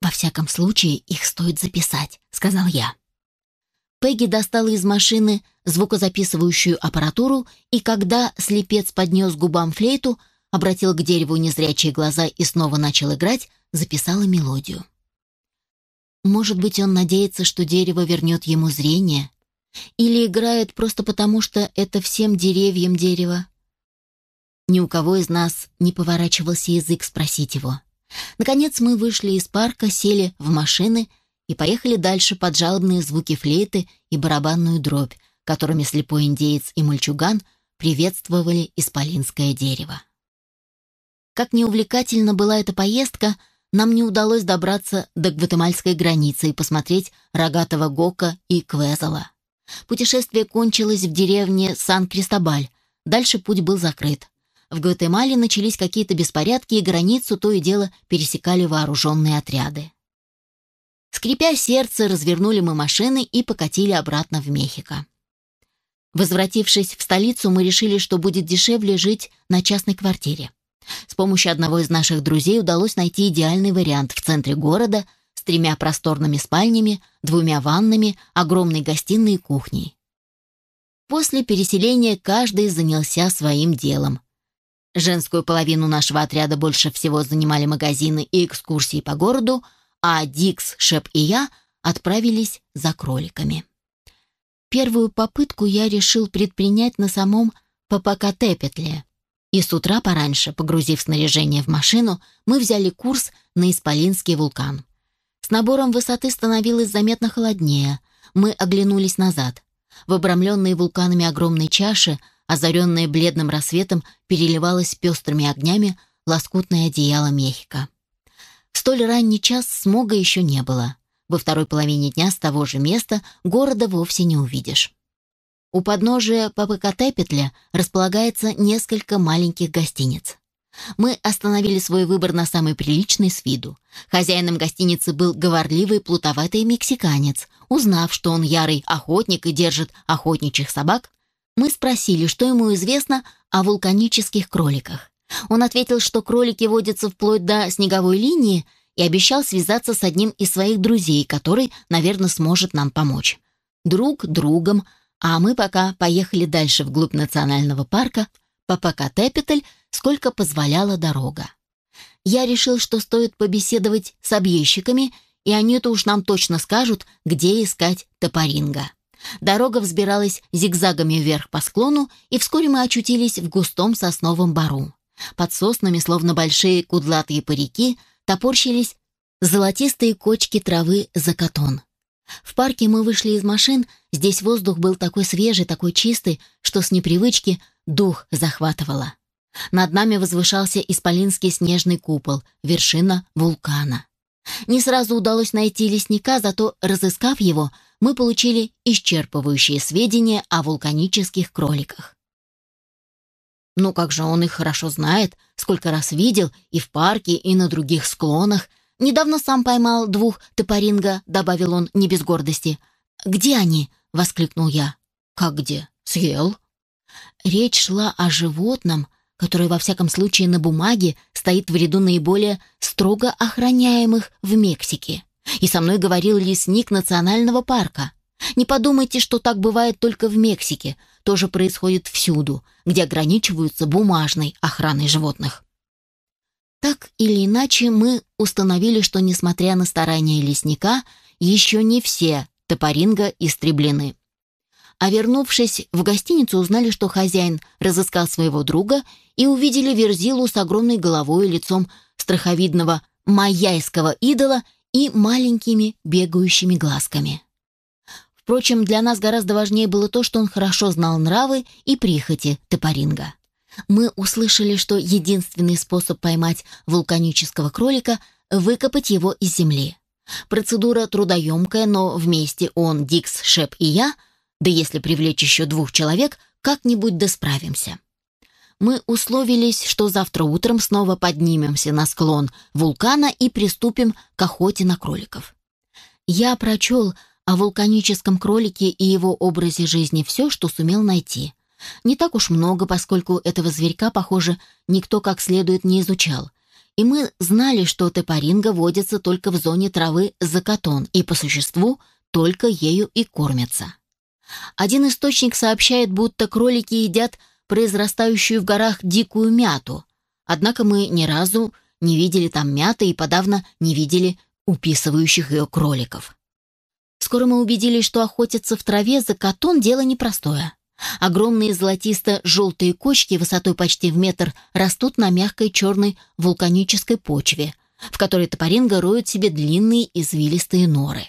«Во всяком случае, их стоит записать», — сказал я. Пегги достала из машины звукозаписывающую аппаратуру, и когда слепец поднес губам флейту, обратил к дереву незрячие глаза и снова начал играть, записала мелодию. Может быть, он надеется, что дерево вернет ему зрение? Или играет просто потому, что это всем деревьям дерево? Ни у кого из нас не поворачивался язык спросить его. Наконец мы вышли из парка, сели в машины и поехали дальше под жалобные звуки флейты и барабанную дробь, которыми слепой индеец и мальчуган приветствовали исполинское дерево. Как неувлекательна была эта поездка, нам не удалось добраться до гватемальской границы и посмотреть рогатого Гока и Квезала. Путешествие кончилось в деревне Сан-Кристобаль, дальше путь был закрыт. В Гватемале начались какие-то беспорядки, и границу то и дело пересекали вооруженные отряды. Скрипя сердце, развернули мы машины и покатили обратно в Мехико. Возвратившись в столицу, мы решили, что будет дешевле жить на частной квартире. С помощью одного из наших друзей удалось найти идеальный вариант в центре города с тремя просторными спальнями, двумя ваннами, огромной гостиной и кухней. После переселения каждый занялся своим делом. Женскую половину нашего отряда больше всего занимали магазины и экскурсии по городу, а Дикс, Шеп и я отправились за кроликами. Первую попытку я решил предпринять на самом Папакатепетле. И с утра пораньше, погрузив снаряжение в машину, мы взяли курс на Исполинский вулкан. С набором высоты становилось заметно холоднее. Мы оглянулись назад. В обрамленные вулканами огромной чаши озаренное бледным рассветом, переливалось пестрыми огнями лоскутное одеяло Мехико. В столь ранний час смога еще не было. Во второй половине дня с того же места города вовсе не увидишь. У подножия Папакатепетля располагается несколько маленьких гостиниц. Мы остановили свой выбор на самой приличной с виду. Хозяином гостиницы был говорливый плутоватый мексиканец. Узнав, что он ярый охотник и держит охотничьих собак, мы спросили, что ему известно о вулканических кроликах. Он ответил, что кролики водятся вплоть до снеговой линии и обещал связаться с одним из своих друзей, который, наверное, сможет нам помочь. Друг другом, а мы пока поехали дальше вглубь национального парка, по Покатепетель, сколько позволяла дорога. Я решил, что стоит побеседовать с объездчиками, и они-то уж нам точно скажут, где искать топоринга. Дорога взбиралась зигзагами вверх по склону, и вскоре мы очутились в густом сосновом бару. Под соснами, словно большие кудлатые парики, топорщились золотистые кочки травы закатон. В парке мы вышли из машин, здесь воздух был такой свежий, такой чистый, что с непривычки дух захватывало. Над нами возвышался исполинский снежный купол, вершина вулкана. Не сразу удалось найти лесника, зато, разыскав его, мы получили исчерпывающие сведения о вулканических кроликах. Ну как же он их хорошо знает, сколько раз видел и в парке, и на других склонах. Недавно сам поймал двух топоринга, добавил он не без гордости. «Где они?» — воскликнул я. «Как где? Съел?» Речь шла о животном, которое во всяком случае на бумаге стоит в ряду наиболее строго охраняемых в Мексике. И со мной говорил лесник национального парка. Не подумайте, что так бывает только в Мексике. Тоже происходит всюду, где ограничиваются бумажной охраной животных. Так или иначе, мы установили, что, несмотря на старания лесника, еще не все топоринга истреблены. А вернувшись в гостиницу, узнали, что хозяин разыскал своего друга и увидели верзилу с огромной головой и лицом страховидного майяйского идола и маленькими бегающими глазками. Впрочем, для нас гораздо важнее было то, что он хорошо знал нравы и прихоти Топоринга. Мы услышали, что единственный способ поймать вулканического кролика — выкопать его из земли. Процедура трудоемкая, но вместе он, Дикс, Шеп и я, да если привлечь еще двух человек, как-нибудь досправимся мы условились, что завтра утром снова поднимемся на склон вулкана и приступим к охоте на кроликов. Я прочел о вулканическом кролике и его образе жизни все, что сумел найти. Не так уж много, поскольку этого зверька, похоже, никто как следует не изучал. и мы знали, что топоринга водится только в зоне травы закатон и, по существу, только ею и кормятся. Один источник сообщает, будто кролики едят произрастающую в горах дикую мяту, однако мы ни разу не видели там мяты и подавно не видели уписывающих ее кроликов. Скоро мы убедились, что охотиться в траве за котон – дело непростое. Огромные золотисто-желтые кочки высотой почти в метр растут на мягкой черной вулканической почве, в которой топоринга роют себе длинные извилистые норы.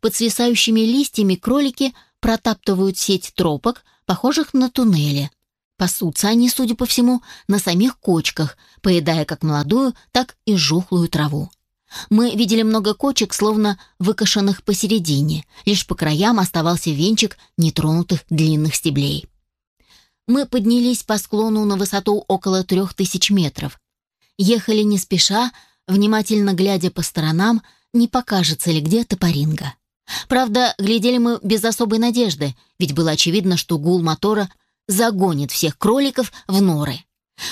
Под свисающими листьями кролики протаптывают сеть тропок, похожих на туннели. Пасутся они, судя по всему, на самих кочках, поедая как молодую, так и жухлую траву. Мы видели много кочек, словно выкошенных посередине, лишь по краям оставался венчик нетронутых длинных стеблей. Мы поднялись по склону на высоту около трех тысяч метров. Ехали не спеша, внимательно глядя по сторонам, не покажется ли где топоринга. Правда, глядели мы без особой надежды, ведь было очевидно, что гул мотора загонит всех кроликов в норы.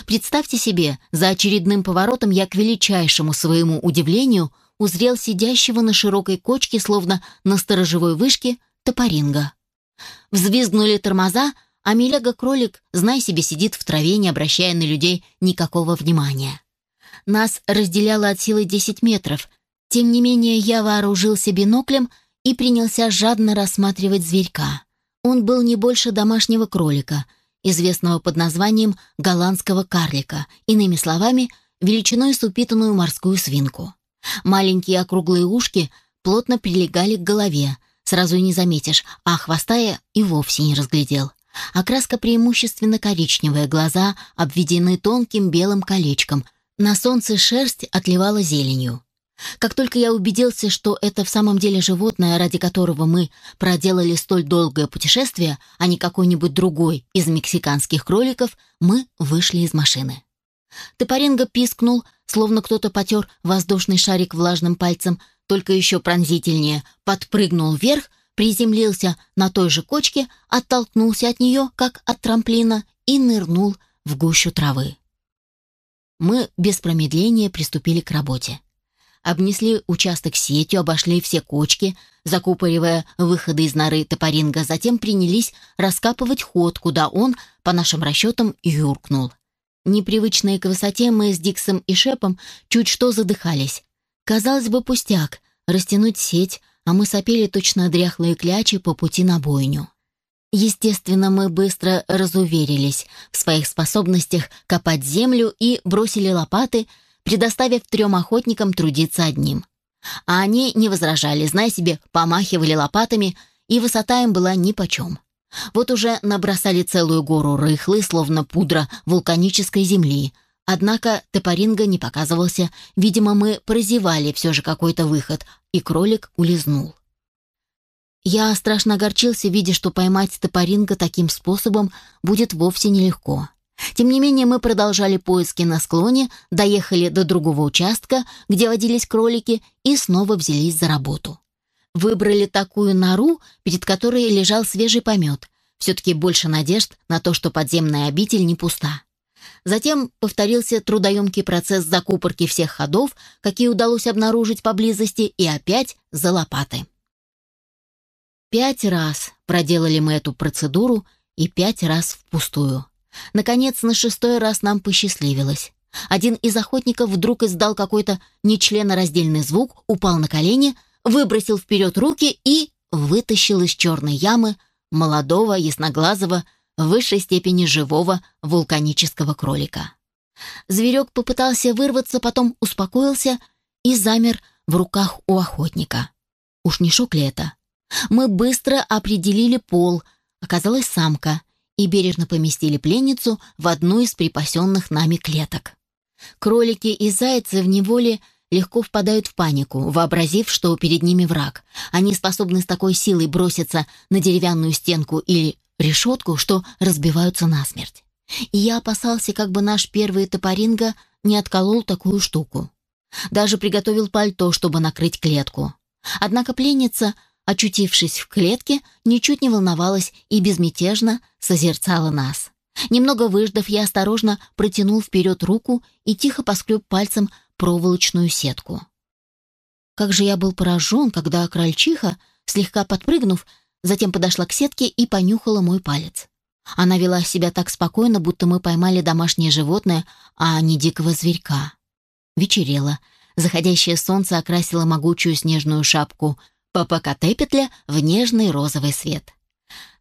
Представьте себе, за очередным поворотом я к величайшему своему удивлению узрел сидящего на широкой кочке, словно на сторожевой вышке, топоринга. Взвизгнули тормоза, а Милега-кролик, знай себе, сидит в траве, не обращая на людей никакого внимания. Нас разделяло от силы 10 метров. Тем не менее, я вооружился биноклем и принялся жадно рассматривать зверька. Он был не больше домашнего кролика — известного под названием голландского карлика, иными словами, величиной с упитанную морскую свинку. Маленькие округлые ушки плотно прилегали к голове, сразу и не заметишь, а хвоста я и вовсе не разглядел. Окраска преимущественно коричневая, глаза обведены тонким белым колечком, на солнце шерсть отливала зеленью. Как только я убедился, что это в самом деле животное, ради которого мы проделали столь долгое путешествие, а не какой-нибудь другой из мексиканских кроликов, мы вышли из машины. Топоренго пискнул, словно кто-то потер воздушный шарик влажным пальцем, только еще пронзительнее, подпрыгнул вверх, приземлился на той же кочке, оттолкнулся от нее, как от трамплина, и нырнул в гущу травы. Мы без промедления приступили к работе обнесли участок сетью, обошли все кочки, закупоривая выходы из норы топоринга, затем принялись раскапывать ход, куда он, по нашим расчетам, юркнул. Непривычные к высоте мы с Диксом и Шепом чуть что задыхались. Казалось бы, пустяк, растянуть сеть, а мы сопели точно дряхлые клячи по пути на бойню. Естественно, мы быстро разуверились в своих способностях копать землю и бросили лопаты — предоставив трем охотникам трудиться одним. А они не возражали, зная себе, помахивали лопатами, и высота им была нипочем. Вот уже набросали целую гору рыхлой, словно пудра вулканической земли, однако топоринга не показывался, видимо, мы прозевали все же какой-то выход, и кролик улизнул. Я страшно огорчился, видя, что поймать топоринга таким способом будет вовсе нелегко. Тем не менее, мы продолжали поиски на склоне, доехали до другого участка, где водились кролики, и снова взялись за работу. Выбрали такую нору, перед которой лежал свежий помет. Все-таки больше надежд на то, что подземная обитель не пуста. Затем повторился трудоемкий процесс закупорки всех ходов, какие удалось обнаружить поблизости, и опять за лопаты. Пять раз проделали мы эту процедуру и пять раз впустую. Наконец, на шестой раз нам посчастливилось. Один из охотников вдруг издал какой-то нечленораздельный звук, упал на колени, выбросил вперед руки и вытащил из черной ямы молодого, ясноглазого, в высшей степени живого вулканического кролика. Зверек попытался вырваться, потом успокоился и замер в руках у охотника. Уж не шок ли это? Мы быстро определили пол. Оказалась самка — и бережно поместили пленницу в одну из припасенных нами клеток. Кролики и зайцы в неволе легко впадают в панику, вообразив, что перед ними враг. Они способны с такой силой броситься на деревянную стенку или решетку, что разбиваются насмерть. И я опасался, как бы наш первый топоринга не отколол такую штуку. Даже приготовил пальто, чтобы накрыть клетку. Однако пленница очутившись в клетке, ничуть не волновалась и безмятежно созерцала нас. Немного выждав, я осторожно протянул вперед руку и тихо поскреб пальцем проволочную сетку. Как же я был поражен, когда крольчиха, слегка подпрыгнув, затем подошла к сетке и понюхала мой палец. Она вела себя так спокойно, будто мы поймали домашнее животное, а не дикого зверька. Вечерело. Заходящее солнце окрасило могучую снежную шапку Папакатепетля в нежный розовый свет.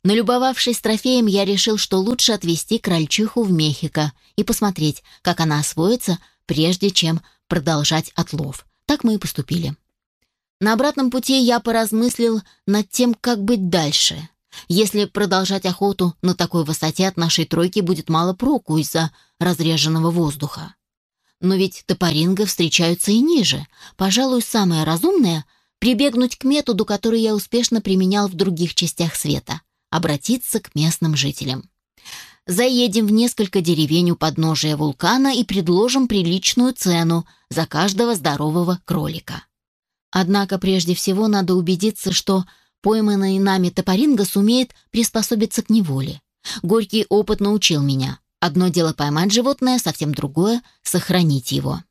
Налюбовавшись трофеем, я решил, что лучше отвезти крольчиху в Мехико и посмотреть, как она освоится, прежде чем продолжать отлов. Так мы и поступили. На обратном пути я поразмыслил над тем, как быть дальше. Если продолжать охоту на такой высоте от нашей тройки будет мало проку из-за разреженного воздуха. Но ведь топоринга встречаются и ниже. Пожалуй, самое разумное — прибегнуть к методу, который я успешно применял в других частях света — обратиться к местным жителям. Заедем в несколько деревень у подножия вулкана и предложим приличную цену за каждого здорового кролика. Однако прежде всего надо убедиться, что пойманный нами топоринга сумеет приспособиться к неволе. Горький опыт научил меня. Одно дело поймать животное, совсем другое — сохранить его.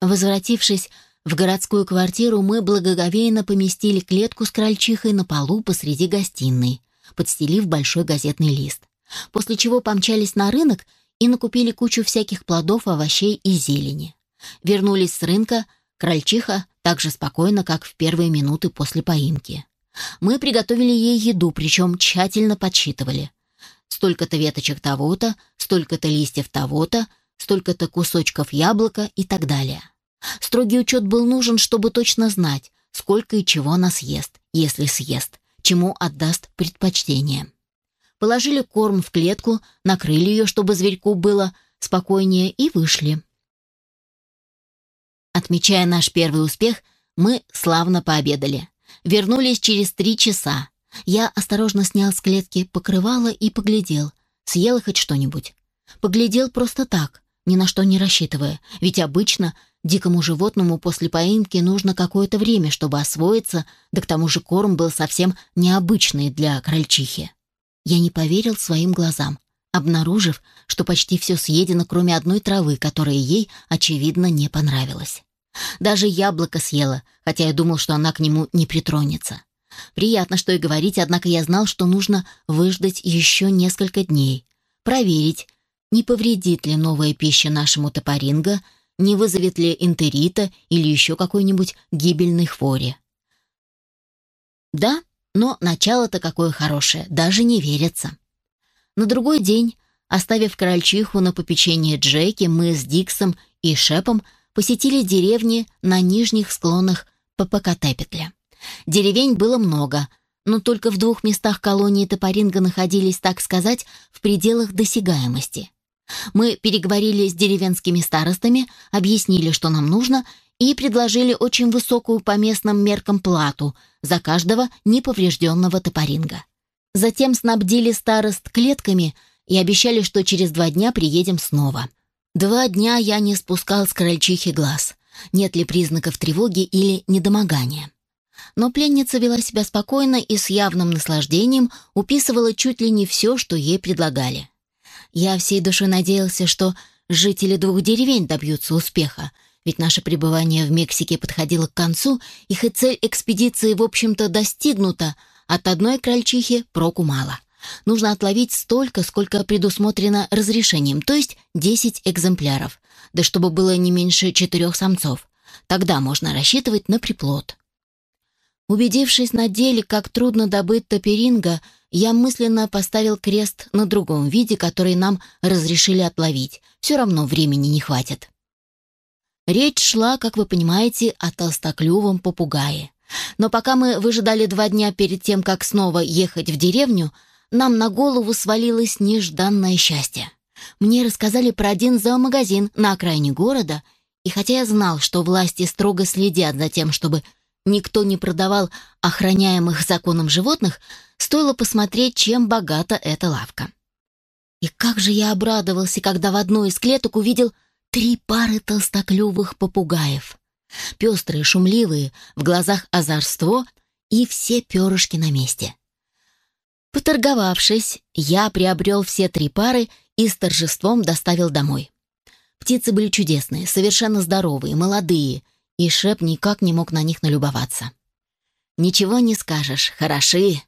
Возвратившись в городскую квартиру, мы благоговейно поместили клетку с крольчихой на полу посреди гостиной, подстелив большой газетный лист. После чего помчались на рынок и накупили кучу всяких плодов, овощей и зелени. Вернулись с рынка, крольчиха так же спокойно, как в первые минуты после поимки. Мы приготовили ей еду, причем тщательно подсчитывали. Столько-то веточек того-то, столько-то листьев того-то, столько-то кусочков яблока и так далее. Строгий учет был нужен, чтобы точно знать, сколько и чего она съест, если съест, чему отдаст предпочтение. Положили корм в клетку, накрыли ее, чтобы зверьку было спокойнее, и вышли. Отмечая наш первый успех, мы славно пообедали. Вернулись через три часа. Я осторожно снял с клетки покрывало и поглядел, съел хоть что-нибудь. Поглядел просто так, ни на что не рассчитывая, ведь обычно дикому животному после поимки нужно какое-то время, чтобы освоиться, да к тому же корм был совсем необычный для крольчихи. Я не поверил своим глазам, обнаружив, что почти все съедено, кроме одной травы, которая ей, очевидно, не понравилась. Даже яблоко съела, хотя я думал, что она к нему не притронется. Приятно, что и говорить, однако я знал, что нужно выждать еще несколько дней, проверить, не повредит ли новая пища нашему топоринго, не вызовет ли энтерита или еще какой-нибудь гибельной хвори. Да, но начало-то какое хорошее, даже не верится. На другой день, оставив крольчиху на попечение Джеки, мы с Диксом и Шепом посетили деревни на нижних склонах Папакатепетля. Деревень было много, но только в двух местах колонии Топоринга находились, так сказать, в пределах досягаемости. Мы переговорили с деревенскими старостами, объяснили, что нам нужно, и предложили очень высокую по местным меркам плату за каждого неповрежденного топоринга. Затем снабдили старост клетками и обещали, что через два дня приедем снова — Два дня я не спускал с крольчихи глаз, нет ли признаков тревоги или недомогания. Но пленница вела себя спокойно и с явным наслаждением уписывала чуть ли не все, что ей предлагали. Я всей душой надеялся, что жители двух деревень добьются успеха, ведь наше пребывание в Мексике подходило к концу, и цель экспедиции, в общем-то, достигнута, от одной крольчихи проку мало — Нужно отловить столько, сколько предусмотрено разрешением, то есть 10 экземпляров, да чтобы было не меньше четырех самцов. Тогда можно рассчитывать на приплод. Убедившись на деле, как трудно добыть топеринга, я мысленно поставил крест на другом виде, который нам разрешили отловить. Все равно времени не хватит. Речь шла, как вы понимаете, о толстоклювом попугае. Но пока мы выжидали два дня перед тем, как снова ехать в деревню, нам на голову свалилось нежданное счастье. Мне рассказали про один зоомагазин на окраине города, и хотя я знал, что власти строго следят за тем, чтобы никто не продавал охраняемых законом животных, стоило посмотреть, чем богата эта лавка. И как же я обрадовался, когда в одной из клеток увидел три пары толстоклювых попугаев. Пестрые, шумливые, в глазах озорство и все перышки на месте. Поторговавшись, я приобрел все три пары и с торжеством доставил домой. Птицы были чудесные, совершенно здоровые, молодые, и Шеп никак не мог на них налюбоваться. Ничего не скажешь, хороши.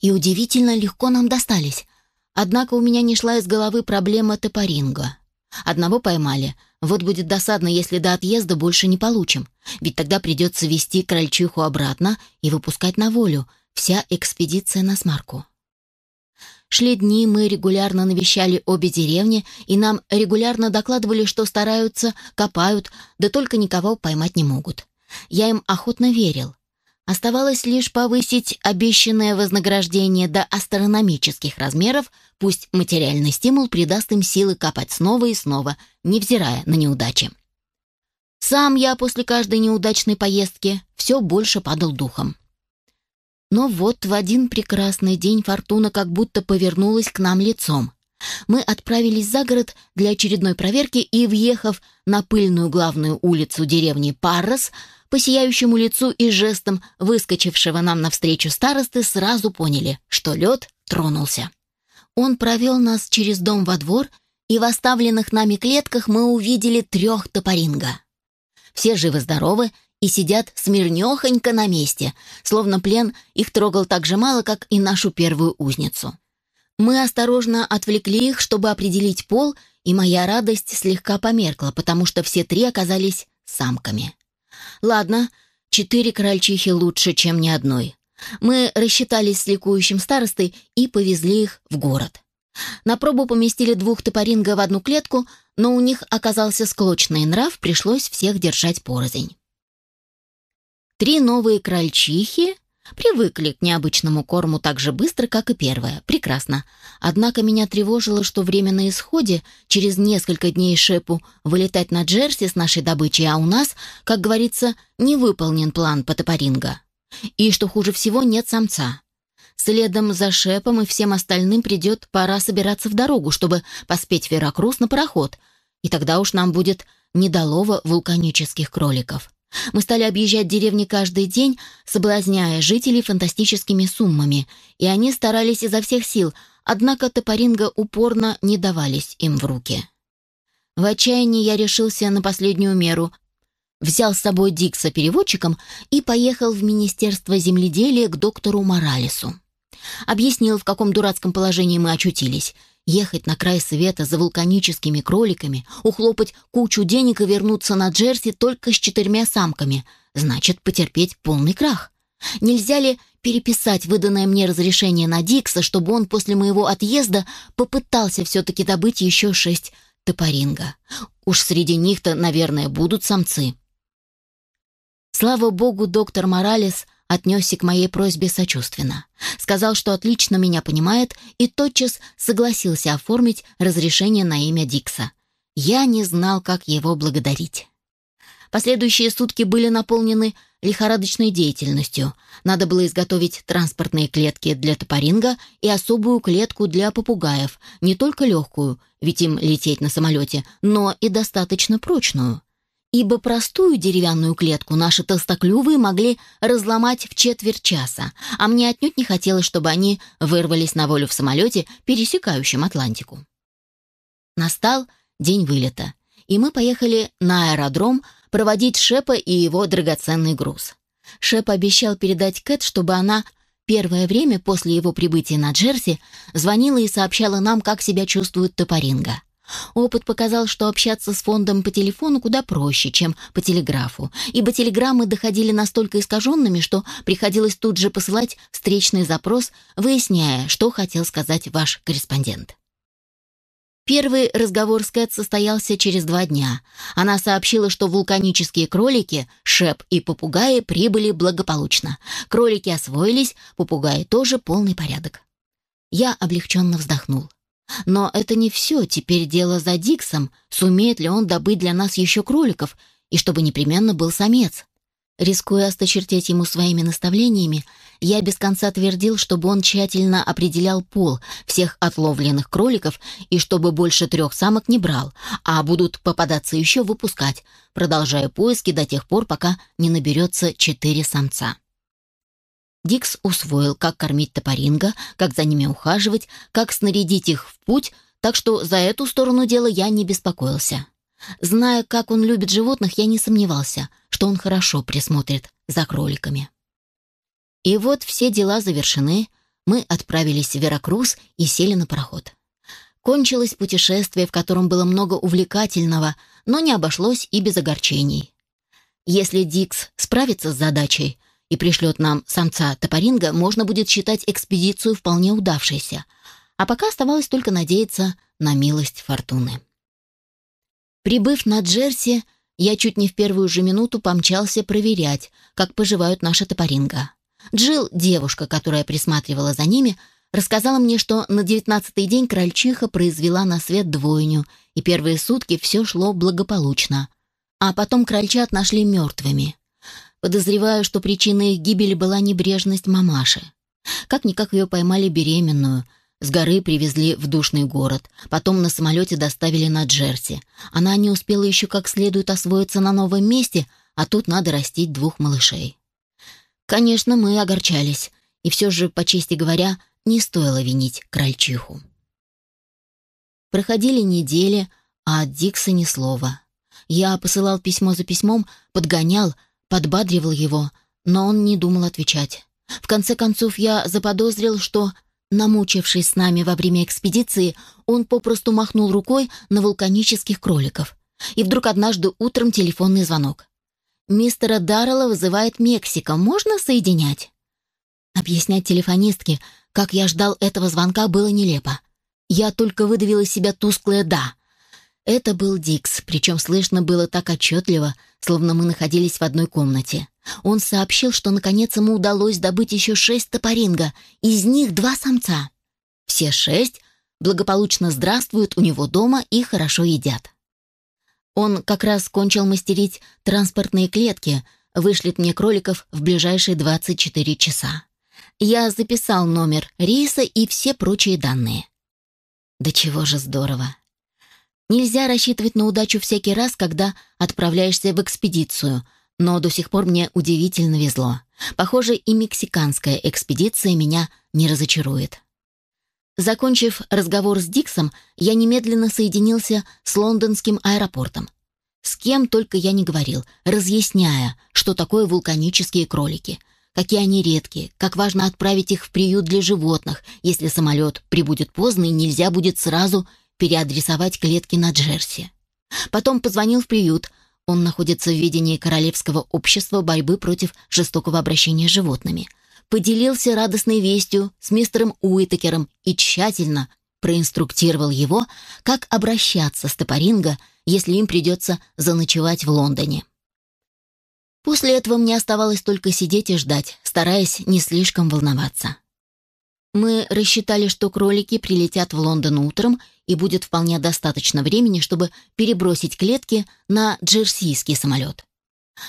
И удивительно легко нам достались. Однако у меня не шла из головы проблема топоринга. Одного поймали. Вот будет досадно, если до отъезда больше не получим. Ведь тогда придется вести крольчиху обратно и выпускать на волю. Вся экспедиция на смарку. Шли дни, мы регулярно навещали обе деревни, и нам регулярно докладывали, что стараются, копают, да только никого поймать не могут. Я им охотно верил. Оставалось лишь повысить обещанное вознаграждение до астрономических размеров, пусть материальный стимул придаст им силы копать снова и снова, невзирая на неудачи. Сам я после каждой неудачной поездки все больше падал духом. Но вот в один прекрасный день фортуна как будто повернулась к нам лицом. Мы отправились за город для очередной проверки и, въехав на пыльную главную улицу деревни Паррос, по сияющему лицу и жестам выскочившего нам навстречу старосты сразу поняли, что лед тронулся. Он провел нас через дом во двор, и в оставленных нами клетках мы увидели трех топоринга. Все живы-здоровы и сидят смирнёхонько на месте, словно плен их трогал так же мало, как и нашу первую узницу. Мы осторожно отвлекли их, чтобы определить пол, и моя радость слегка померкла, потому что все три оказались самками. Ладно, четыре крольчихи лучше, чем ни одной. Мы рассчитались с ликующим старостой и повезли их в город. На пробу поместили двух топоринга в одну клетку, но у них оказался склочный нрав, пришлось всех держать порознь. Три новые крольчихи привыкли к необычному корму так же быстро, как и первая. Прекрасно. Однако меня тревожило, что время на исходе, через несколько дней шепу вылетать на Джерси с нашей добычей, а у нас, как говорится, не выполнен план Потопоринга. И, что хуже всего, нет самца. Следом за Шепом и всем остальным придет пора собираться в дорогу, чтобы поспеть Веракрус на пароход. И тогда уж нам будет недолова вулканических кроликов. Мы стали объезжать деревни каждый день, соблазняя жителей фантастическими суммами, и они старались изо всех сил, однако топоринга упорно не давались им в руки. В отчаянии я решился на последнюю меру, взял с собой Дикса переводчиком и поехал в Министерство земледелия к доктору Моралесу. Объяснил, в каком дурацком положении мы очутились. Ехать на край света за вулканическими кроликами, ухлопать кучу денег и вернуться на Джерси только с четырьмя самками. Значит, потерпеть полный крах. Нельзя ли переписать выданное мне разрешение на Дикса, чтобы он после моего отъезда попытался все-таки добыть еще шесть топоринга? Уж среди них-то, наверное, будут самцы. Слава богу, доктор Моралес отнесся к моей просьбе сочувственно. Сказал, что отлично меня понимает, и тотчас согласился оформить разрешение на имя Дикса. Я не знал, как его благодарить. Последующие сутки были наполнены лихорадочной деятельностью. Надо было изготовить транспортные клетки для топоринга и особую клетку для попугаев, не только легкую, ведь им лететь на самолете, но и достаточно прочную ибо простую деревянную клетку наши толстоклювые могли разломать в четверть часа, а мне отнюдь не хотелось, чтобы они вырвались на волю в самолете, пересекающем Атлантику. Настал день вылета, и мы поехали на аэродром проводить Шепа и его драгоценный груз. Шеп обещал передать Кэт, чтобы она первое время после его прибытия на Джерси звонила и сообщала нам, как себя чувствует Топоринга. Опыт показал, что общаться с фондом по телефону куда проще, чем по телеграфу, ибо телеграммы доходили настолько искаженными, что приходилось тут же посылать встречный запрос, выясняя, что хотел сказать ваш корреспондент. Первый разговор с Кэт состоялся через два дня. Она сообщила, что вулканические кролики, шеп и попугаи прибыли благополучно. Кролики освоились, попугаи тоже полный порядок. Я облегченно вздохнул. Но это не все, теперь дело за Диксом, сумеет ли он добыть для нас еще кроликов, и чтобы непременно был самец. Рискуя осточертеть ему своими наставлениями, я без конца твердил, чтобы он тщательно определял пол всех отловленных кроликов и чтобы больше трех самок не брал, а будут попадаться еще выпускать, продолжая поиски до тех пор, пока не наберется четыре самца. Дикс усвоил, как кормить топоринга, как за ними ухаживать, как снарядить их в путь, так что за эту сторону дела я не беспокоился. Зная, как он любит животных, я не сомневался, что он хорошо присмотрит за кроликами. И вот все дела завершены, мы отправились в Веракрус и сели на пароход. Кончилось путешествие, в котором было много увлекательного, но не обошлось и без огорчений. Если Дикс справится с задачей, и пришлет нам самца топоринга, можно будет считать экспедицию вполне удавшейся. А пока оставалось только надеяться на милость фортуны. Прибыв на Джерси, я чуть не в первую же минуту помчался проверять, как поживают наши топоринга. Джилл, девушка, которая присматривала за ними, рассказала мне, что на девятнадцатый день крольчиха произвела на свет двойню, и первые сутки все шло благополучно. А потом крольчат нашли мертвыми. Подозреваю, что причиной их гибели была небрежность мамаши. Как-никак ее поймали беременную. С горы привезли в душный город. Потом на самолете доставили на Джерси. Она не успела еще как следует освоиться на новом месте, а тут надо растить двух малышей. Конечно, мы огорчались. И все же, по чести говоря, не стоило винить крольчиху. Проходили недели, а от Дикса ни слова. Я посылал письмо за письмом, подгонял, подбадривал его, но он не думал отвечать. В конце концов, я заподозрил, что, намучившись с нами во время экспедиции, он попросту махнул рукой на вулканических кроликов. И вдруг однажды утром телефонный звонок. «Мистера Даррелла вызывает Мексика. Можно соединять?» Объяснять телефонистке, как я ждал этого звонка, было нелепо. Я только выдавил из себя тусклое «да». Это был Дикс, причем слышно было так отчетливо, словно мы находились в одной комнате. Он сообщил, что наконец ему удалось добыть еще шесть топоринга, из них два самца. Все шесть благополучно здравствуют у него дома и хорошо едят. Он как раз кончил мастерить транспортные клетки, вышлет мне кроликов в ближайшие 24 часа. Я записал номер рейса и все прочие данные. Да чего же здорово. Нельзя рассчитывать на удачу всякий раз, когда отправляешься в экспедицию, но до сих пор мне удивительно везло. Похоже, и мексиканская экспедиция меня не разочарует. Закончив разговор с Диксом, я немедленно соединился с лондонским аэропортом. С кем только я не говорил, разъясняя, что такое вулканические кролики, какие они редкие, как важно отправить их в приют для животных, если самолет прибудет поздно и нельзя будет сразу переадресовать клетки на Джерси. Потом позвонил в приют. Он находится в ведении Королевского общества борьбы против жестокого обращения с животными. Поделился радостной вестью с мистером Уитакером и тщательно проинструктировал его, как обращаться с Топоринго, если им придется заночевать в Лондоне. После этого мне оставалось только сидеть и ждать, стараясь не слишком волноваться. Мы рассчитали, что кролики прилетят в Лондон утром и будет вполне достаточно времени, чтобы перебросить клетки на джерсийский самолет.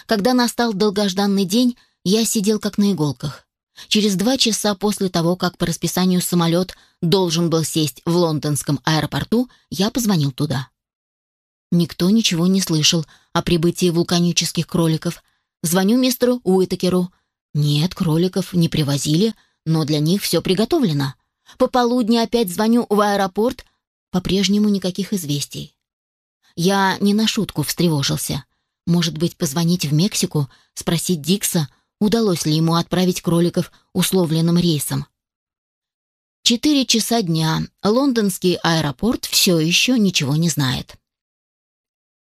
Когда настал долгожданный день, я сидел как на иголках. Через два часа после того, как по расписанию самолет должен был сесть в лондонском аэропорту, я позвонил туда. Никто ничего не слышал о прибытии вулканических кроликов. Звоню мистеру Уитакеру. Нет, кроликов не привозили, но для них все приготовлено. Пополудни опять звоню в аэропорт, по-прежнему никаких известий. Я не на шутку встревожился. Может быть, позвонить в Мексику, спросить Дикса, удалось ли ему отправить кроликов условленным рейсом. Четыре часа дня. Лондонский аэропорт все еще ничего не знает.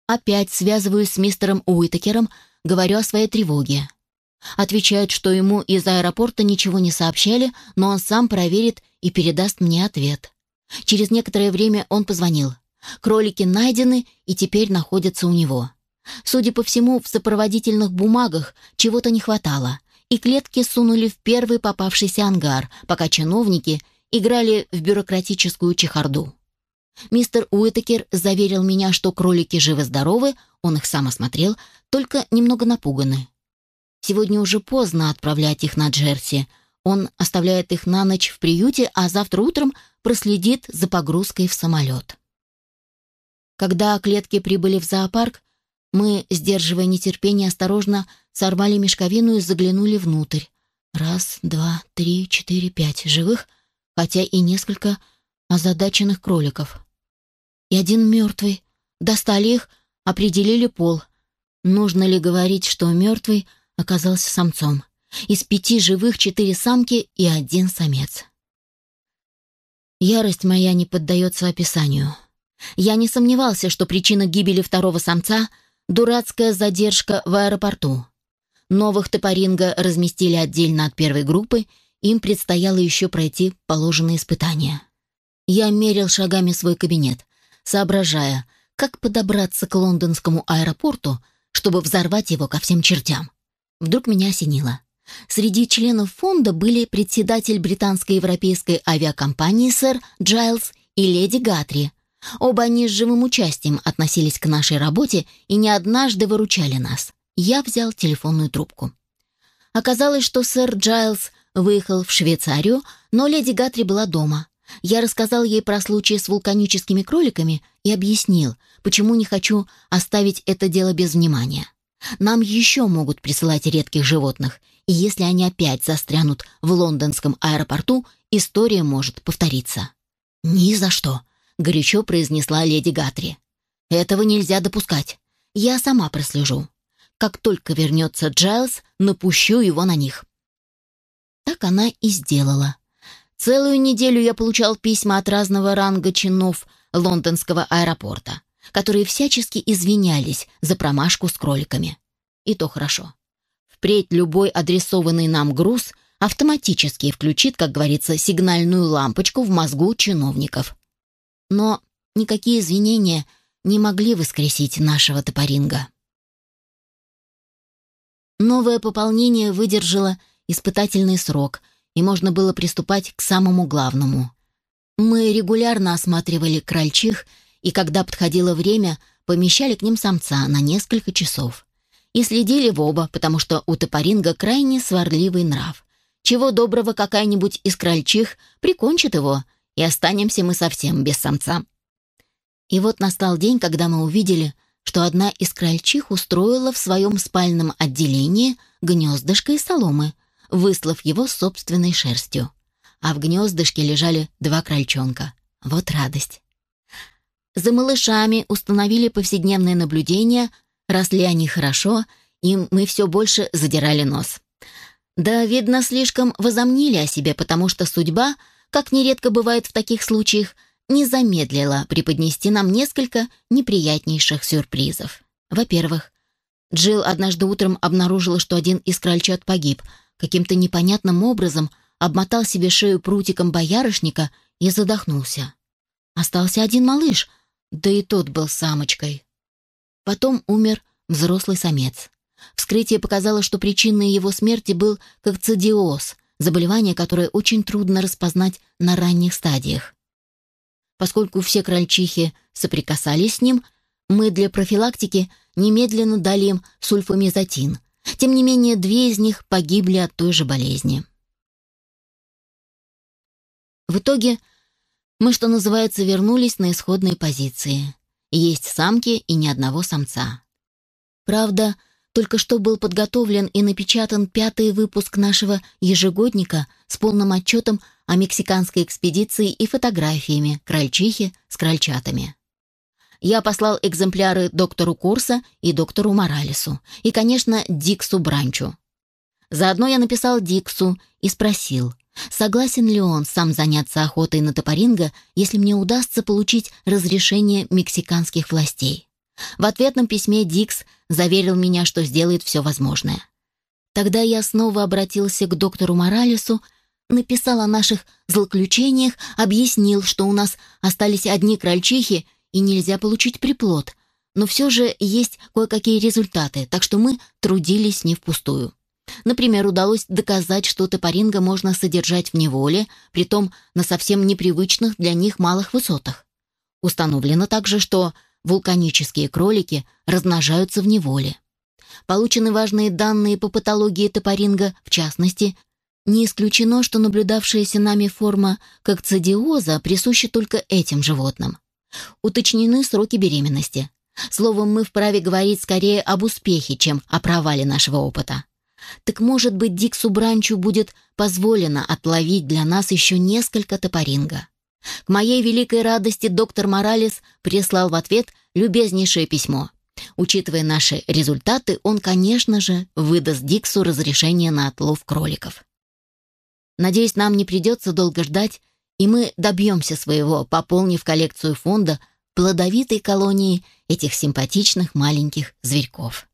Опять связываюсь с мистером Уитакером, говорю о своей тревоге. Отвечает, что ему из аэропорта ничего не сообщали, но он сам проверит и передаст мне ответ. Через некоторое время он позвонил. Кролики найдены и теперь находятся у него. Судя по всему, в сопроводительных бумагах чего-то не хватало, и клетки сунули в первый попавшийся ангар, пока чиновники играли в бюрократическую чехарду. Мистер Уитакер заверил меня, что кролики живы-здоровы, он их сам осмотрел, только немного напуганы. Сегодня уже поздно отправлять их на Джерси. Он оставляет их на ночь в приюте, а завтра утром проследит за погрузкой в самолет. Когда клетки прибыли в зоопарк, мы, сдерживая нетерпение, осторожно сорвали мешковину и заглянули внутрь. Раз, два, три, четыре, пять живых, хотя и несколько озадаченных кроликов. И один мертвый. Достали их, определили пол. Нужно ли говорить, что мертвый оказался самцом? Из пяти живых четыре самки и один самец. Ярость моя не поддается описанию. Я не сомневался, что причина гибели второго самца — дурацкая задержка в аэропорту. Новых топоринга разместили отдельно от первой группы, им предстояло еще пройти положенные испытания. Я мерил шагами свой кабинет, соображая, как подобраться к лондонскому аэропорту, чтобы взорвать его ко всем чертям. Вдруг меня осенило. Среди членов фонда были председатель британской европейской авиакомпании сэр Джайлз и леди Гатри. Оба они с живым участием относились к нашей работе и не однажды выручали нас. Я взял телефонную трубку. Оказалось, что сэр Джайлз выехал в Швейцарию, но леди Гатри была дома. Я рассказал ей про случай с вулканическими кроликами и объяснил, почему не хочу оставить это дело без внимания. Нам еще могут присылать редких животных, и если они опять застрянут в лондонском аэропорту, история может повториться. «Ни за что», — горячо произнесла леди Гатри. «Этого нельзя допускать. Я сама прослежу. Как только вернется Джайлз, напущу его на них». Так она и сделала. Целую неделю я получал письма от разного ранга чинов лондонского аэропорта, которые всячески извинялись за промашку с кроликами. И то хорошо. Впредь любой адресованный нам груз автоматически включит, как говорится, сигнальную лампочку в мозгу чиновников. Но никакие извинения не могли воскресить нашего топоринга. Новое пополнение выдержало испытательный срок, и можно было приступать к самому главному. Мы регулярно осматривали крольчих, и когда подходило время, помещали к ним самца на несколько часов. И следили в оба, потому что у топоринга крайне сварливый нрав. Чего доброго какая-нибудь из крольчих прикончит его, и останемся мы совсем без самца. И вот настал день, когда мы увидели, что одна из крольчих устроила в своем спальном отделении гнездышко из соломы, выслав его собственной шерстью. А в гнездышке лежали два крольчонка. Вот радость. За малышами установили повседневное наблюдение, росли они хорошо, и мы все больше задирали нос. Да, видно, слишком возомнили о себе, потому что судьба, как нередко бывает в таких случаях, не замедлила преподнести нам несколько неприятнейших сюрпризов. Во-первых, Джилл однажды утром обнаружила, что один из крольчат погиб, каким-то непонятным образом обмотал себе шею прутиком боярышника и задохнулся. Остался один малыш, да и тот был самочкой. Потом умер взрослый самец. Вскрытие показало, что причиной его смерти был кокцидиоз, заболевание, которое очень трудно распознать на ранних стадиях. Поскольку все крольчихи соприкасались с ним, мы для профилактики немедленно дали им сульфамизотин. Тем не менее, две из них погибли от той же болезни. В итоге мы, что называется, вернулись на исходные позиции. Есть самки и ни одного самца. Правда, только что был подготовлен и напечатан пятый выпуск нашего ежегодника с полным отчетом о мексиканской экспедиции и фотографиями крольчихи с крольчатами. Я послал экземпляры доктору Курса и доктору Моралесу, и, конечно, Диксу Бранчу. Заодно я написал Диксу и спросил, согласен ли он сам заняться охотой на топоринга, если мне удастся получить разрешение мексиканских властей. В ответном письме Дикс заверил меня, что сделает все возможное. Тогда я снова обратился к доктору Моралесу написал о наших злоключениях, объяснил, что у нас остались одни крольчихи и нельзя получить приплод, но все же есть кое-какие результаты, так что мы трудились не впустую. Например, удалось доказать, что топоринга можно содержать в неволе, притом на совсем непривычных для них малых высотах. Установлено также, что вулканические кролики размножаются в неволе. Получены важные данные по патологии топоринга, в частности, не исключено, что наблюдавшаяся нами форма кокцидиоза присуща только этим животным. Уточнены сроки беременности. Словом, мы вправе говорить скорее об успехе, чем о провале нашего опыта. Так может быть, Диксу Бранчу будет позволено отловить для нас еще несколько топоринга. К моей великой радости доктор Моралес прислал в ответ любезнейшее письмо. Учитывая наши результаты, он, конечно же, выдаст Диксу разрешение на отлов кроликов. Надеюсь, нам не придется долго ждать, и мы добьемся своего, пополнив коллекцию фонда плодовитой колонии этих симпатичных маленьких зверьков.